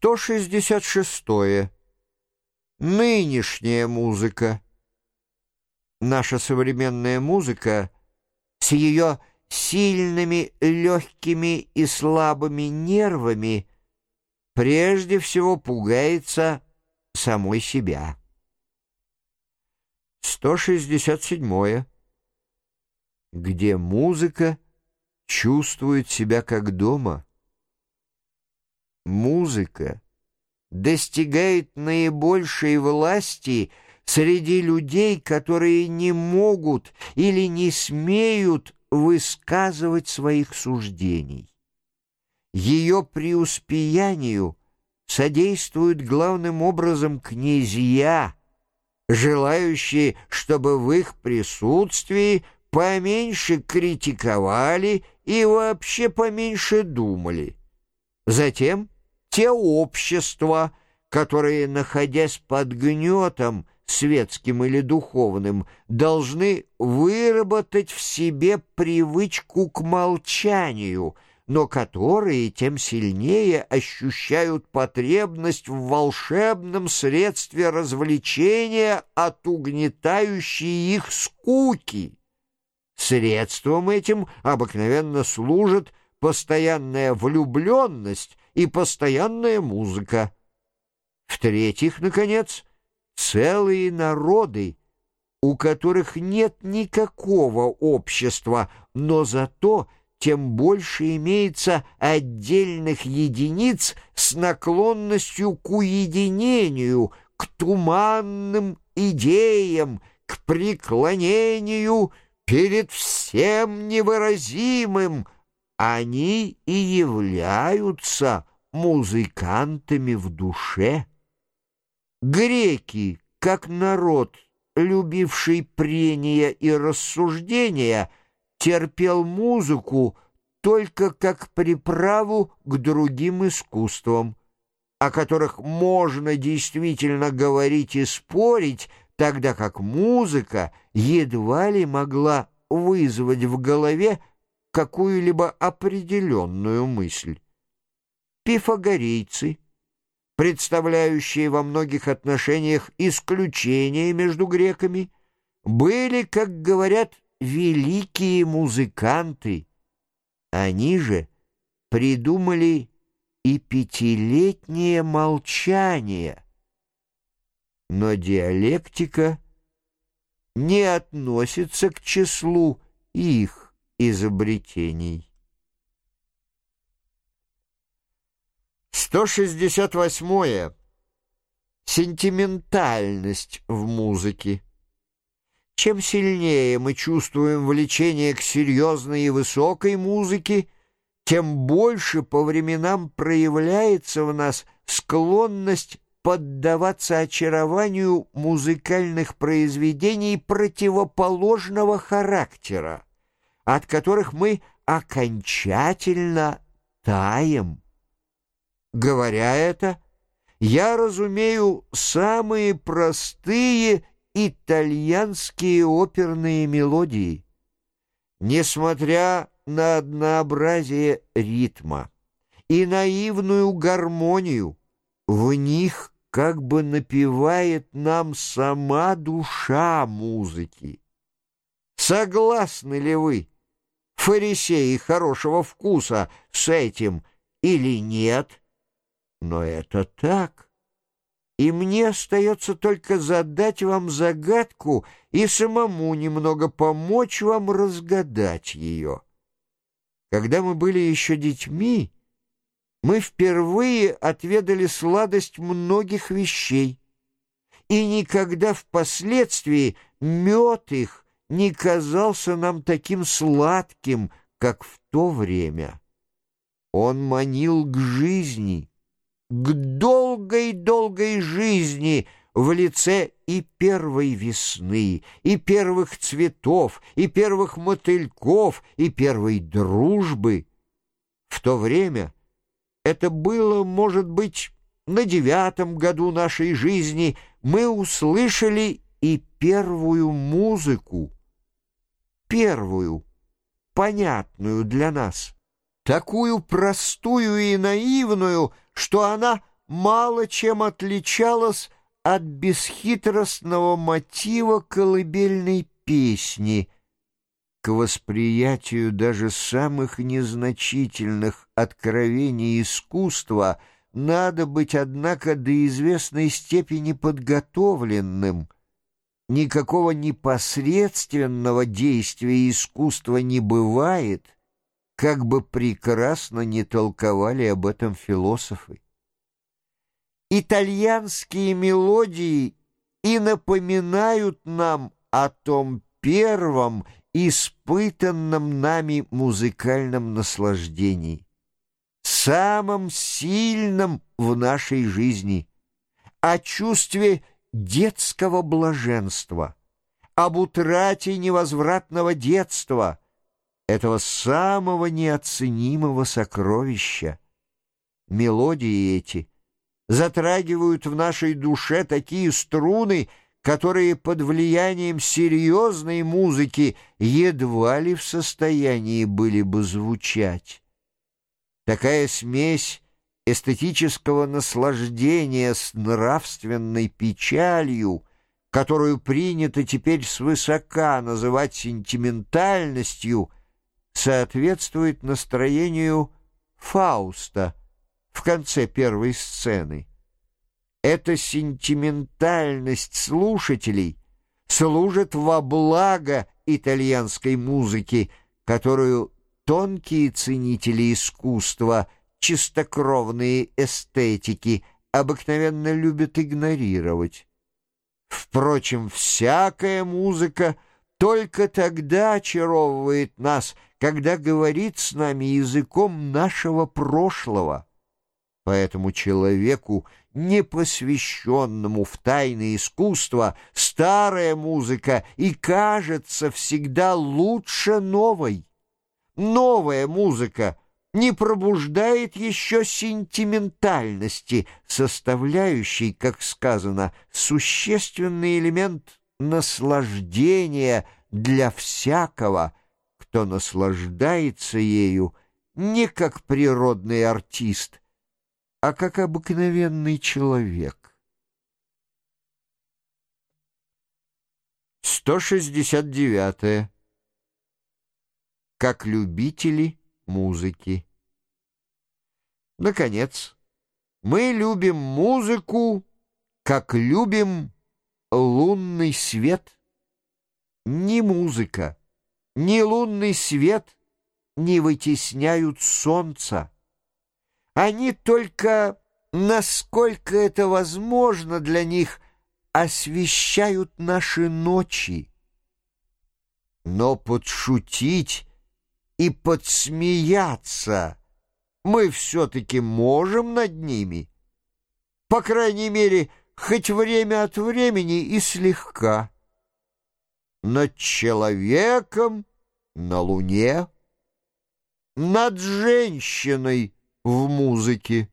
166. Нынешняя музыка. Наша современная музыка с ее сильными, легкими и слабыми нервами прежде всего пугается самой себя. 167. Где музыка чувствует себя как дома. Музыка достигает наибольшей власти среди людей, которые не могут или не смеют высказывать своих суждений. Ее преуспеянию содействуют главным образом князья, желающие, чтобы в их присутствии поменьше критиковали и вообще поменьше думали. Затем те общества, которые, находясь под гнетом светским или духовным, должны выработать в себе привычку к молчанию, но которые тем сильнее ощущают потребность в волшебном средстве развлечения от угнетающей их скуки. Средством этим обыкновенно служит постоянная влюбленность и постоянная музыка. В-третьих, наконец, целые народы, у которых нет никакого общества, но зато тем больше имеется отдельных единиц с наклонностью к уединению, к туманным идеям, к преклонению перед всем невыразимым, они и являются музыкантами в душе. Греки, как народ, любивший прения и рассуждения, терпел музыку только как приправу к другим искусствам, о которых можно действительно говорить и спорить, тогда как музыка едва ли могла вызвать в голове какую-либо определенную мысль. Пифагорейцы, представляющие во многих отношениях исключение между греками, были, как говорят, великие музыканты. Они же придумали и пятилетнее молчание. Но диалектика не относится к числу их изобретений. 168. Сентиментальность в музыке. Чем сильнее мы чувствуем влечение к серьезной и высокой музыке, тем больше по временам проявляется в нас склонность поддаваться очарованию музыкальных произведений противоположного характера от которых мы окончательно таем. Говоря это, я разумею самые простые итальянские оперные мелодии. Несмотря на однообразие ритма и наивную гармонию, в них как бы напевает нам сама душа музыки. Согласны ли вы? Фарисеи хорошего вкуса с этим или нет. Но это так. И мне остается только задать вам загадку и самому немного помочь вам разгадать ее. Когда мы были еще детьми, мы впервые отведали сладость многих вещей, и никогда впоследствии мед их не казался нам таким сладким, как в то время. Он манил к жизни, к долгой-долгой жизни в лице и первой весны, и первых цветов, и первых мотыльков, и первой дружбы. В то время это было, может быть, на девятом году нашей жизни мы услышали и первую музыку первую, понятную для нас, такую простую и наивную, что она мало чем отличалась от бесхитростного мотива колыбельной песни. К восприятию даже самых незначительных откровений искусства надо быть, однако, до известной степени подготовленным. Никакого непосредственного действия искусства не бывает, как бы прекрасно не толковали об этом философы. Итальянские мелодии и напоминают нам о том первом испытанном нами музыкальном наслаждении, самом сильном в нашей жизни, о чувстве детского блаженства, об утрате невозвратного детства, этого самого неоценимого сокровища. Мелодии эти — затрагивают в нашей душе такие струны, которые под влиянием серьезной музыки едва ли в состоянии были бы звучать. Такая смесь эстетического наслаждения с нравственной печалью, которую принято теперь свысока называть сентиментальностью, соответствует настроению Фауста — в конце первой сцены. Эта сентиментальность слушателей служит во благо итальянской музыки, которую тонкие ценители искусства, чистокровные эстетики обыкновенно любят игнорировать. Впрочем, всякая музыка только тогда очаровывает нас, когда говорит с нами языком нашего прошлого. Поэтому человеку, непосвященному в тайны искусства, старая музыка и кажется всегда лучше новой. Новая музыка не пробуждает еще сентиментальности, составляющей, как сказано, существенный элемент наслаждения для всякого, кто наслаждается ею не как природный артист, а как обыкновенный человек. 169. -е. Как любители музыки. Наконец, мы любим музыку, как любим лунный свет. Ни музыка, ни лунный свет не вытесняют солнца. Они только, насколько это возможно для них, освещают наши ночи. Но подшутить и подсмеяться мы все-таки можем над ними. По крайней мере, хоть время от времени и слегка. Над человеком на луне, над женщиной — в музыке.